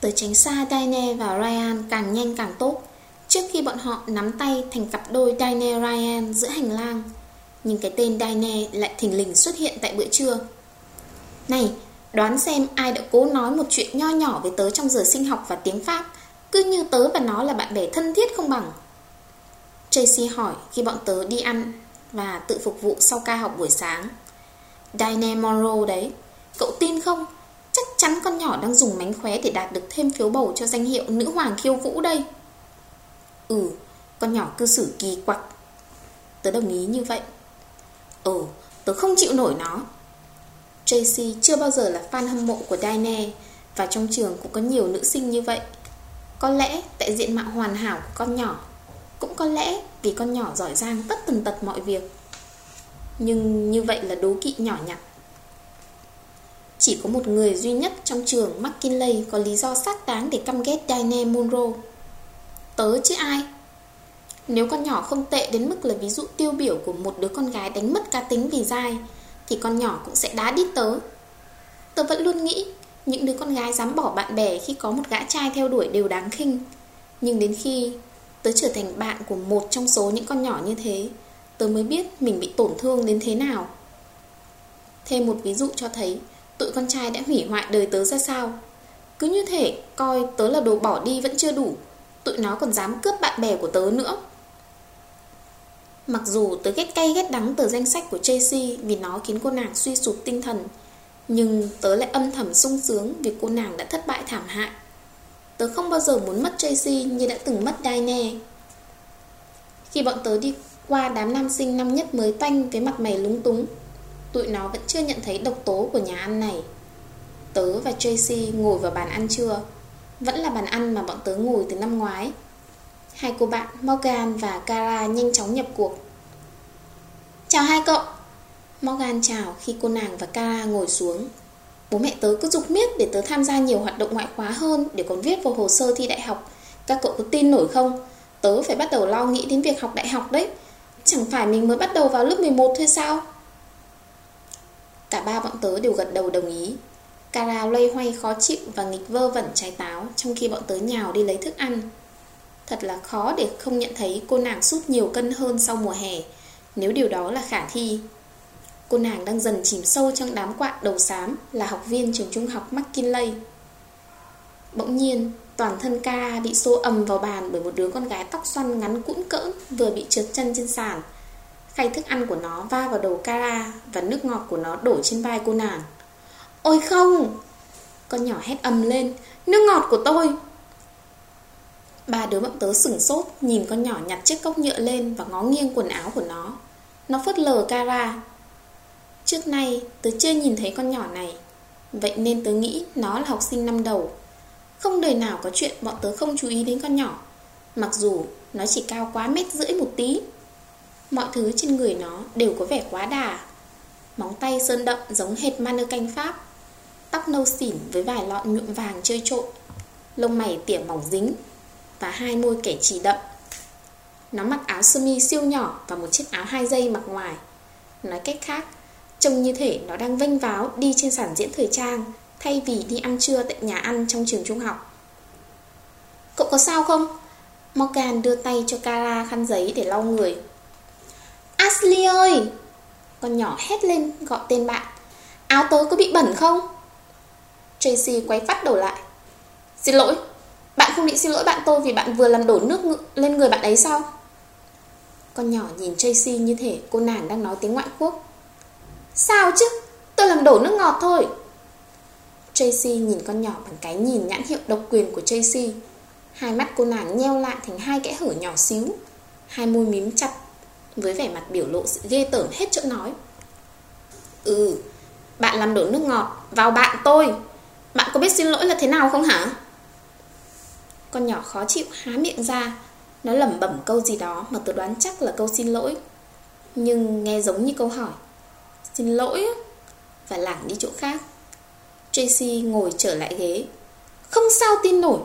Tớ tránh xa Dine và Ryan càng nhanh càng tốt. Trước khi bọn họ nắm tay thành cặp đôi Dine Ryan giữa hành lang Nhưng cái tên Dine lại thình lình xuất hiện tại bữa trưa. Này, đoán xem ai đã cố nói một chuyện nho nhỏ với tớ trong giờ sinh học và tiếng Pháp Cứ như tớ và nó là bạn bè thân thiết không bằng. Tracy hỏi khi bọn tớ đi ăn và tự phục vụ sau ca học buổi sáng. Dine Monroe đấy Cậu tin không? Chắn con nhỏ đang dùng mánh khóe để đạt được thêm phiếu bầu cho danh hiệu nữ hoàng khiêu vũ đây. Ừ, con nhỏ cư xử kỳ quặc. Tớ đồng ý như vậy. Ừ, tớ không chịu nổi nó. Tracy chưa bao giờ là fan hâm mộ của Diane Và trong trường cũng có nhiều nữ sinh như vậy. Có lẽ tại diện mạo hoàn hảo của con nhỏ Cũng có lẽ vì con nhỏ giỏi giang tất tần tật mọi việc. Nhưng như vậy là đố kỵ nhỏ nhặt. Chỉ có một người duy nhất trong trường McKinley có lý do xác đáng để căm ghét Diane Monroe. Tớ chứ ai? Nếu con nhỏ không tệ đến mức là ví dụ tiêu biểu của một đứa con gái đánh mất cá tính vì dai, Thì con nhỏ cũng sẽ đá đít tớ. Tớ vẫn luôn nghĩ Những đứa con gái dám bỏ bạn bè khi có một gã trai theo đuổi đều đáng khinh. Nhưng đến khi tớ trở thành bạn của một trong số những con nhỏ như thế, Tớ mới biết mình bị tổn thương đến thế nào. Thêm một ví dụ cho thấy Tụi con trai đã hủy hoại đời tớ ra sao. Cứ như thể coi tớ là đồ bỏ đi vẫn chưa đủ, Tụi nó còn dám cướp bạn bè của tớ nữa. Mặc dù tớ ghét cay ghét đắng tờ danh sách của Tracy Vì nó khiến cô nàng suy sụp tinh thần, Nhưng tớ lại âm thầm sung sướng Vì cô nàng đã thất bại thảm hại. Tớ không bao giờ muốn mất Tracy Như đã từng mất Diane. Khi bọn tớ đi qua đám nam sinh năm nhất mới tanh Với mặt mày lúng túng Tụi nó vẫn chưa nhận thấy độc tố của nhà ăn này. Tớ và Tracy ngồi vào bàn ăn trưa. Vẫn là bàn ăn mà bọn tớ ngồi từ năm ngoái. Hai cô bạn, Morgan và Cara, nhanh chóng nhập cuộc. Chào hai cậu. Morgan chào khi cô nàng và Cara ngồi xuống. Bố mẹ tớ cứ dục miết để tớ tham gia nhiều hoạt động ngoại khóa hơn Để còn viết vào hồ sơ thi đại học. Các cậu có tin nổi không? Tớ phải bắt đầu lo nghĩ đến việc học đại học đấy. Chẳng phải mình mới bắt đầu vào lớp 11 thôi sao? Cả ba bọn tớ đều gật đầu đồng ý. Cara loay hoay, khó chịu và nghịch vơ vẩn trái táo Trong khi bọn tớ nhào đi lấy thức ăn. Thật là khó để không nhận thấy cô nàng sút nhiều cân hơn sau mùa hè. Nếu điều đó là khả thi. Cô nàng đang dần chìm sâu trong đám quạ đầu xám Là học viên trường trung học McKinley. Bỗng nhiên, Toàn thân Cara bị xô ầm vào bàn Bởi một đứa con gái tóc xoăn ngắn cũn cỡn Vừa bị trượt chân trên sàn. Khay thức ăn của nó va vào đầu Kara Và nước ngọt của nó đổ trên vai cô nàng. Ôi không! Con nhỏ hét ầm lên. Nước ngọt của tôi! Ba đứa bọn tớ sửng sốt, Nhìn con nhỏ nhặt chiếc cốc nhựa lên Và ngó nghiêng quần áo của nó. Nó phớt lờ Kara. Trước nay, tớ chưa nhìn thấy con nhỏ này. Vậy nên tớ nghĩ nó là học sinh năm đầu. Không đời nào có chuyện bọn tớ không chú ý đến con nhỏ. Mặc dù nó chỉ cao quá mét rưỡi một tí. Mọi thứ trên người nó đều có vẻ quá đà. Móng tay sơn đậm giống hệt manơ canh Pháp. Tóc nâu xỉn với vài lọn nhuộm vàng chơi trộn. Lông mày tỉa mỏng dính Và hai môi kẻ chỉ đậm. Nó mặc áo sơ mi siêu nhỏ Và một chiếc áo hai dây mặc ngoài. Nói cách khác, Trông như thể nó đang vênh váo đi trên sản diễn thời trang Thay vì đi ăn trưa tại nhà ăn trong trường trung học. Cậu có sao không? Morgan đưa tay cho Kara khăn giấy để lau người. Ashley ơi! Con nhỏ hét lên, gọi tên bạn. Áo tớ có bị bẩn không? Tracy quay phát đầu lại. Xin lỗi, Bạn không định xin lỗi bạn tôi vì bạn vừa làm đổ nước lên người bạn ấy sao? Con nhỏ nhìn Tracy như thể cô nàng đang nói tiếng ngoại quốc. Sao chứ? Tôi làm đổ nước ngọt thôi. Tracy nhìn con nhỏ bằng cái nhìn nhãn hiệu độc quyền của Tracy. Hai mắt cô nàng nheo lại thành hai kẽ hở nhỏ xíu. Hai môi mím chặt. Với vẻ mặt biểu lộ sự ghê tởm hết chỗ nói. Ừ Bạn làm đổ nước ngọt Vào bạn tôi. Bạn có biết xin lỗi là thế nào không hả? Con nhỏ khó chịu há miệng ra. Nó lẩm bẩm câu gì đó mà tôi đoán chắc là câu xin lỗi. Nhưng nghe giống như câu hỏi, Xin lỗi? Và lảng đi chỗ khác. Tracy ngồi trở lại ghế. Không sao tin nổi.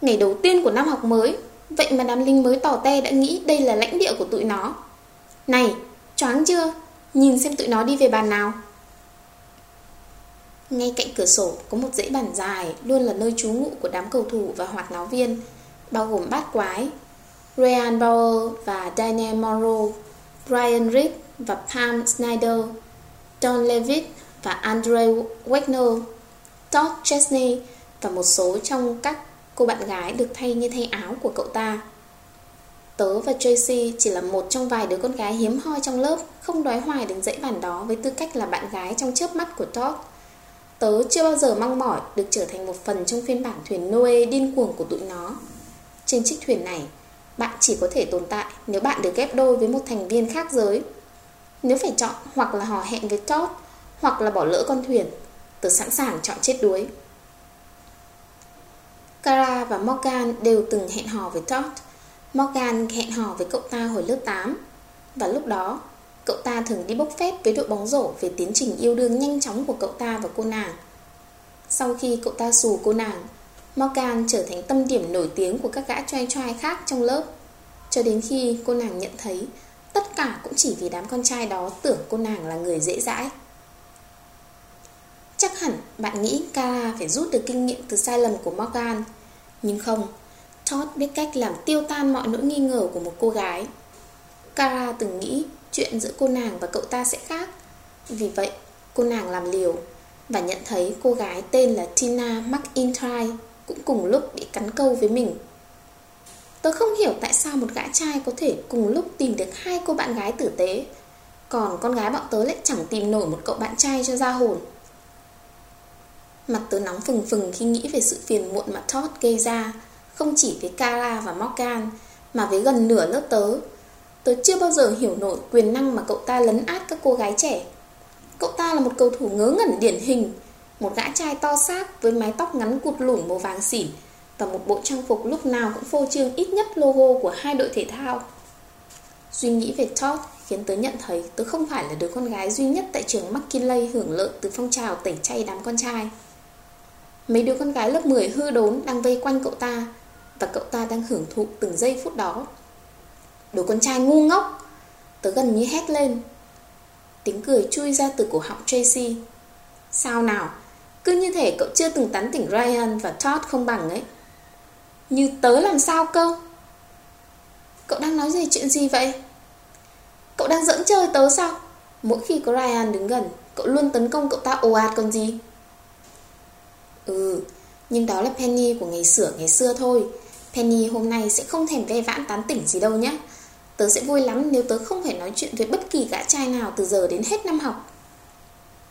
Ngày đầu tiên của năm học mới. Vậy mà đám linh mới tỏ te đã nghĩ đây là lãnh địa của tụi nó. Này, choáng chưa Nhìn xem tụi nó đi về bàn nào Ngay cạnh cửa sổ có một dãy bàn dài Luôn là nơi trú ngụ của đám cầu thủ và hoạt náo viên Bao gồm bát quái Ryan Bauer và Daniel Morrow, Brian Reed và Pam Snyder Don Levitt và Andre Wagner Todd Chesney và một số trong các cô bạn gái được thay như thay áo của cậu ta. Tớ và Tracy chỉ là một trong vài đứa con gái hiếm hoi trong lớp không đói hoài đến dãy bàn đó với tư cách là bạn gái trong chớp mắt của Todd. Tớ chưa bao giờ mong mỏi được trở thành một phần trong phiên bản thuyền Noe điên cuồng của tụi nó. Trên chiếc thuyền này, bạn chỉ có thể tồn tại nếu bạn được ghép đôi với một thành viên khác giới. Nếu phải chọn hoặc là hò hẹn với Todd hoặc là bỏ lỡ con thuyền, tớ sẵn sàng chọn chết đuối. Kara và Morgan đều từng hẹn hò với Todd. Morgan hẹn hò với cậu ta hồi lớp 8. Và lúc đó, cậu ta thường đi bốc phép với đội bóng rổ về tiến trình yêu đương nhanh chóng của cậu ta và cô nàng. Sau khi cậu ta xù cô nàng, Morgan trở thành tâm điểm nổi tiếng của các gã trai trai khác trong lớp. Cho đến khi cô nàng nhận thấy tất cả cũng chỉ vì đám con trai đó tưởng cô nàng là người dễ dãi. Chắc hẳn bạn nghĩ Kara phải rút được kinh nghiệm từ sai lầm của Morgan Nhưng không Todd biết cách làm tiêu tan mọi nỗi nghi ngờ của một cô gái. Kara từng nghĩ chuyện giữa cô nàng và cậu ta sẽ khác. Vì vậy, cô nàng làm liều Và nhận thấy cô gái tên là Tina McIntyre Cũng cùng lúc bị cắn câu với mình. Tớ không hiểu tại sao một gã trai có thể cùng lúc tìm được hai cô bạn gái tử tế, Còn con gái bọn tớ lại chẳng tìm nổi một cậu bạn trai cho ra hồn. Mặt tớ nóng phừng phừng khi nghĩ về sự phiền muộn mà Todd gây ra. Không chỉ với Kara và Morgan, Mà với gần nửa lớp tớ. Tớ chưa bao giờ hiểu nổi quyền năng mà cậu ta lấn át các cô gái trẻ. Cậu ta là một cầu thủ ngớ ngẩn điển hình, Một gã trai to xác với mái tóc ngắn cụt lủn màu vàng xỉn Và một bộ trang phục lúc nào cũng phô trương ít nhất logo của hai đội thể thao. Suy nghĩ về Todd khiến tớ nhận thấy tớ không phải là đứa con gái duy nhất tại trường McKinley hưởng lợi từ phong trào tẩy chay đám con trai. Mấy đứa con gái lớp 10 hư đốn đang vây quanh cậu ta và cậu ta đang hưởng thụ từng giây phút đó. Đồ con trai ngu ngốc Tớ gần như hét lên. Tiếng cười chui ra từ cổ họng Tracy. Sao nào Cứ như thể cậu chưa từng tán tỉnh Ryan và Todd không bằng ấy. Như tớ làm sao cơ? Cậu đang nói gì chuyện gì vậy? Cậu đang dẫn chơi tớ sao? Mỗi khi có Ryan đứng gần Cậu luôn tấn công cậu ta ồ ạt còn gì? Ừ, nhưng đó là Penny của ngày sửa ngày xưa thôi. Penny hôm nay sẽ không thèm ve vãn tán tỉnh gì đâu nhé. Tớ sẽ vui lắm nếu tớ không phải nói chuyện với bất kỳ gã trai nào từ giờ đến hết năm học.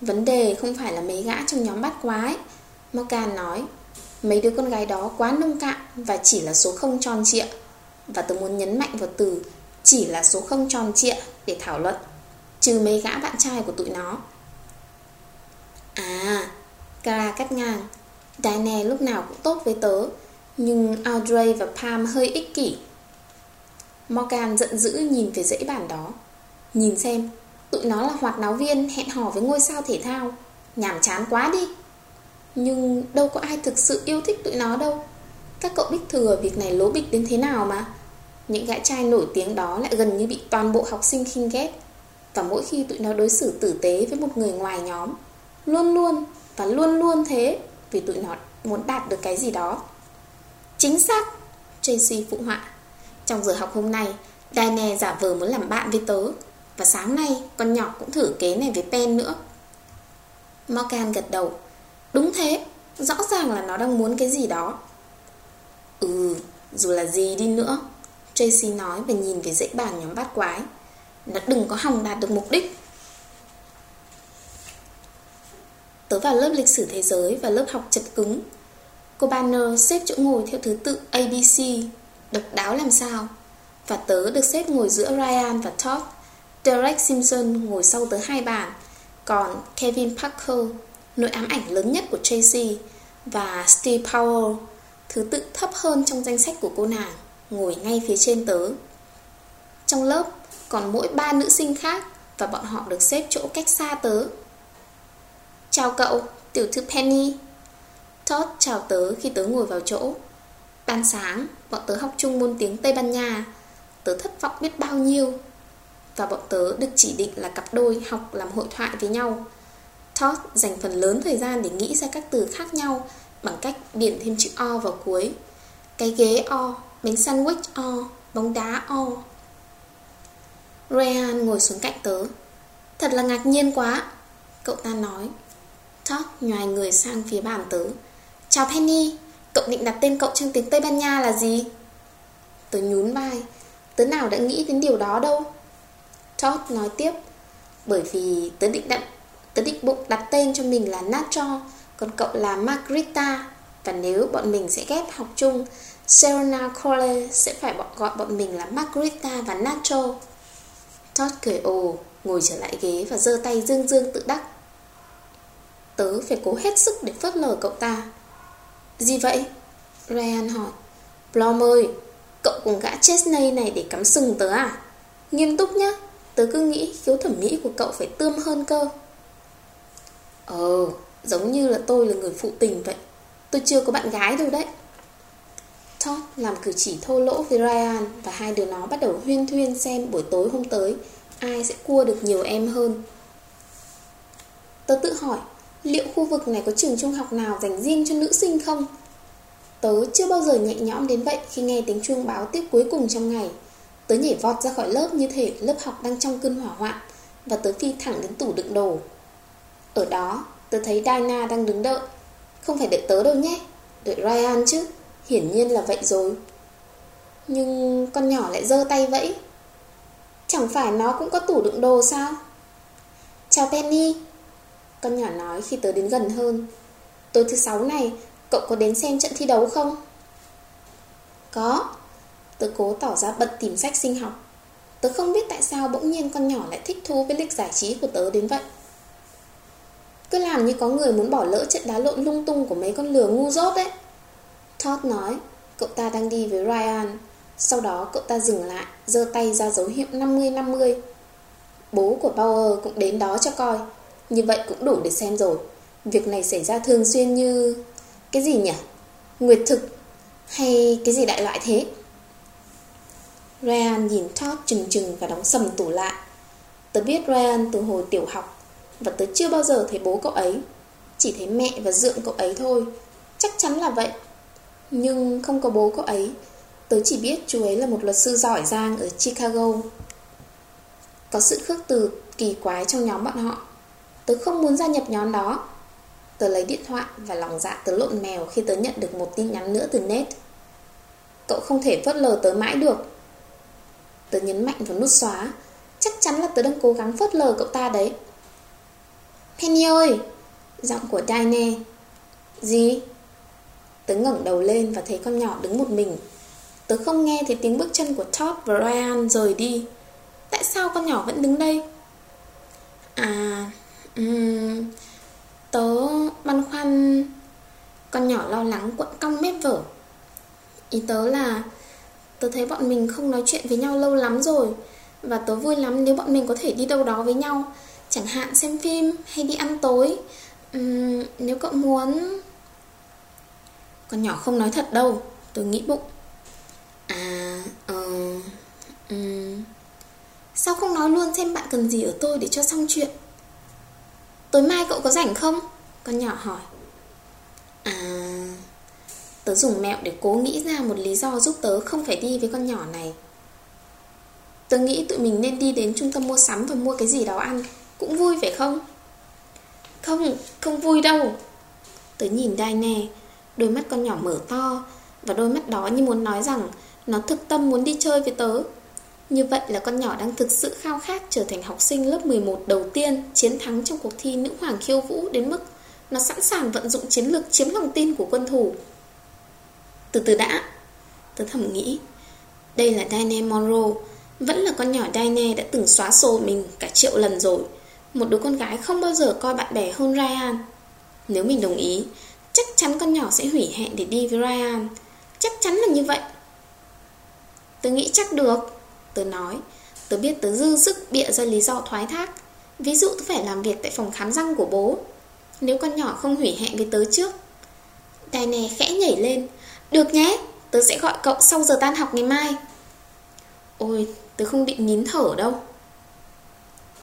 Vấn đề không phải là mấy gã trong nhóm bát quái Morgan nói Mấy đứa con gái đó quá nông cạn và chỉ là số không tròn trịa. Và tớ muốn nhấn mạnh vào từ chỉ là số không tròn trịa để thảo luận Trừ mấy gã bạn trai của tụi nó. À, Cara cắt ngang Diane lúc nào cũng tốt với tớ. Nhưng Audrey và Pam hơi ích kỷ. Morgan giận dữ nhìn về dãy bàn đó. Nhìn xem, Tụi nó là hoạt náo viên, hẹn hò với ngôi sao thể thao. Nhàm chán quá đi. Nhưng đâu có ai thực sự yêu thích tụi nó đâu. Các cậu biết thừa việc này lố bịch đến thế nào mà. Những gã trai nổi tiếng đó lại gần như bị toàn bộ học sinh khinh ghét. Và mỗi khi tụi nó đối xử tử tế với một người ngoài nhóm, Luôn luôn và luôn luôn thế, Vì tụi nó muốn đạt được cái gì đó. Chính xác Tracy phụ họa. Trong giờ học hôm nay Diane giả vờ muốn làm bạn với tớ, Và sáng nay con nhỏ cũng thử kế này với Pen nữa. Morgan gật đầu. Đúng thế, Rõ ràng là nó đang muốn cái gì đó. Ừ Dù là gì đi nữa Tracy nói và nhìn về dãy bàn nhóm bát quái. Nó đừng có hòng đạt được mục đích. Tớ vào lớp lịch sử thế giới và lớp học chật cứng. Cô Banner xếp chỗ ngồi theo thứ tự ABC Độc đáo làm sao? Và tớ được xếp ngồi giữa Ryan và Todd. Derek Simpson ngồi sau tớ hai bàn. Còn Kevin Parker Nội ám ảnh lớn nhất của Tracy Và Steve Powell Thứ tự thấp hơn trong danh sách của cô nàng Ngồi ngay phía trên tớ. Trong lớp còn mỗi ba nữ sinh khác Và bọn họ được xếp chỗ cách xa tớ. Chào cậu, tiểu thư Penny. Todd chào tớ khi tớ ngồi vào chỗ Ban sáng, bọn tớ học chung môn tiếng Tây Ban Nha Tớ thất vọng biết bao nhiêu Và bọn tớ được chỉ định là cặp đôi học làm hội thoại với nhau Todd dành phần lớn thời gian để nghĩ ra các từ khác nhau bằng cách điền thêm chữ O vào cuối. Cái ghế O, bánh sandwich O, bóng đá O. Ryan ngồi xuống cạnh tớ. Thật là ngạc nhiên quá, cậu ta nói. Todd nhòi người sang phía bàn tớ. Chào Penny, cậu định đặt tên cậu trong tiếng Tây Ban Nha là gì? Tớ nhún vai. Tớ nào đã nghĩ đến điều đó đâu. Todd nói tiếp. Bởi vì tớ định đặt Tớ định bụng đặt tên cho mình là Nacho Còn cậu là Margarita Và nếu bọn mình sẽ ghép học chung Serena Crowley sẽ phải gọi bọn mình là Margarita và Nacho Todd cười ồ Ngồi trở lại ghế và giơ tay dương dương tự đắc Tớ phải cố hết sức để phớt lờ cậu ta gì vậy? Ryan hỏi. Blom ơi Cậu cùng gã Chesney này để cắm sừng tớ à? Nghiêm túc nhá Tớ cứ nghĩ khiếu thẩm mỹ của cậu phải tươm hơn cơ. Ờ, giống như là tôi là người phụ tình vậy. Tôi chưa có bạn gái đâu đấy. Todd làm cử chỉ thô lỗ với Ryan Và hai đứa nó bắt đầu huyên thuyên xem buổi tối hôm tới Ai sẽ cua được nhiều em hơn. Tớ tự hỏi Liệu khu vực này có trường trung học nào dành riêng cho nữ sinh không? Tớ chưa bao giờ nhẹ nhõm đến vậy khi nghe tiếng chuông báo tiết cuối cùng trong ngày. Tớ nhảy vọt ra khỏi lớp như thể lớp học đang trong cơn hỏa hoạn, Và tớ phi thẳng đến tủ đựng đồ. Ở đó, tớ thấy Dina đang đứng đợi. Không phải đợi tớ đâu nhé, Đợi Ryan chứ, Hiển nhiên là vậy rồi. Nhưng con nhỏ lại giơ tay vẫy. Chẳng phải nó cũng có tủ đựng đồ sao? Chào Penny. Con nhỏ nói khi tớ đến gần hơn. Tối thứ sáu này, Cậu có đến xem trận thi đấu không? Có. Tớ cố tỏ ra bận tìm sách sinh học. Tớ không biết tại sao bỗng nhiên con nhỏ lại thích thú với lịch giải trí của tớ đến vậy. Cứ làm như có người muốn bỏ lỡ trận đá lộn lung tung của mấy con lừa ngu dốt đấy Todd nói, Cậu ta đang đi với Ryan. Sau đó cậu ta dừng lại, giơ tay ra dấu hiệu 50-50 Bố của Bauer cũng đến đó cho coi. Như vậy cũng đủ để xem rồi. Việc này xảy ra thường xuyên như Cái gì nhỉ? Nguyệt thực Hay cái gì đại loại thế? Ryan nhìn Todd chừng chừng và đóng sầm tủ lại. Tớ biết Ryan từ hồi tiểu học và tớ chưa bao giờ thấy bố cậu ấy. Chỉ thấy mẹ và dượng cậu ấy thôi. Chắc chắn là vậy. Nhưng không có bố cậu ấy, Tớ chỉ biết chú ấy là một luật sư giỏi giang ở Chicago. Có sự khước từ kỳ quái trong nhóm bọn họ. Tớ không muốn gia nhập nhóm đó. Tớ lấy điện thoại và lòng dạ tớ lộn mèo khi tớ nhận được một tin nhắn nữa từ Ned. Cậu không thể phớt lờ tớ mãi được. Tớ nhấn mạnh vào nút xóa. Chắc chắn là tớ đang cố gắng phớt lờ cậu ta đấy. Penny ơi! Giọng của Diane Gì? Tớ ngẩng đầu lên và thấy con nhỏ đứng một mình. Tớ không nghe thấy tiếng bước chân của Todd và Ryan rời đi. Tại sao con nhỏ vẫn đứng đây? À um, Tớ băn khoăn Con nhỏ lo lắng quặn cong mép vở. Ý tớ là Tớ thấy bọn mình không nói chuyện với nhau lâu lắm rồi Và tớ vui lắm nếu bọn mình có thể đi đâu đó với nhau Chẳng hạn xem phim hay đi ăn tối. Uhm, Nếu cậu muốn. Con nhỏ không nói thật đâu Tôi nghĩ bụng. À uh, um, Sao không nói luôn xem bạn cần gì ở tôi để cho xong chuyện? Tối mai cậu có rảnh không? Con nhỏ hỏi À Tớ dùng mẹo để cố nghĩ ra một lý do giúp tớ không phải đi với con nhỏ này Tớ nghĩ tụi mình nên đi đến trung tâm mua sắm và mua cái gì đó ăn cũng vui phải không? Không, không vui đâu Tớ nhìn đai nè Đôi mắt con nhỏ mở to Và đôi mắt đó như muốn nói rằng Nó thực tâm muốn đi chơi với tớ như vậy là con nhỏ đang thực sự khao khát Trở thành học sinh lớp 11 đầu tiên, Chiến thắng trong cuộc thi nữ hoàng khiêu vũ Đến mức nó sẵn sàng vận dụng chiến lược Chiếm lòng tin của quân thủ. Từ từ đã. Tớ thầm nghĩ, Đây là Diane Monroe. Vẫn là con nhỏ Diane đã từng xóa sổ mình cả triệu lần rồi. Một đứa con gái không bao giờ coi bạn bè hơn Ryan. Nếu mình đồng ý, Chắc chắn con nhỏ sẽ hủy hẹn để đi với Ryan. Chắc chắn là như vậy. Tớ nghĩ chắc được. Tớ nói, Tớ biết tớ dư sức bịa ra lý do thoái thác. Ví dụ tớ phải làm việc tại phòng khám răng của bố. Nếu con nhỏ không hủy hẹn với tớ trước Đài nè khẽ nhảy lên. Được nhé, Tớ sẽ gọi cậu sau giờ tan học ngày mai. Ôi, tớ không định nín thở đâu.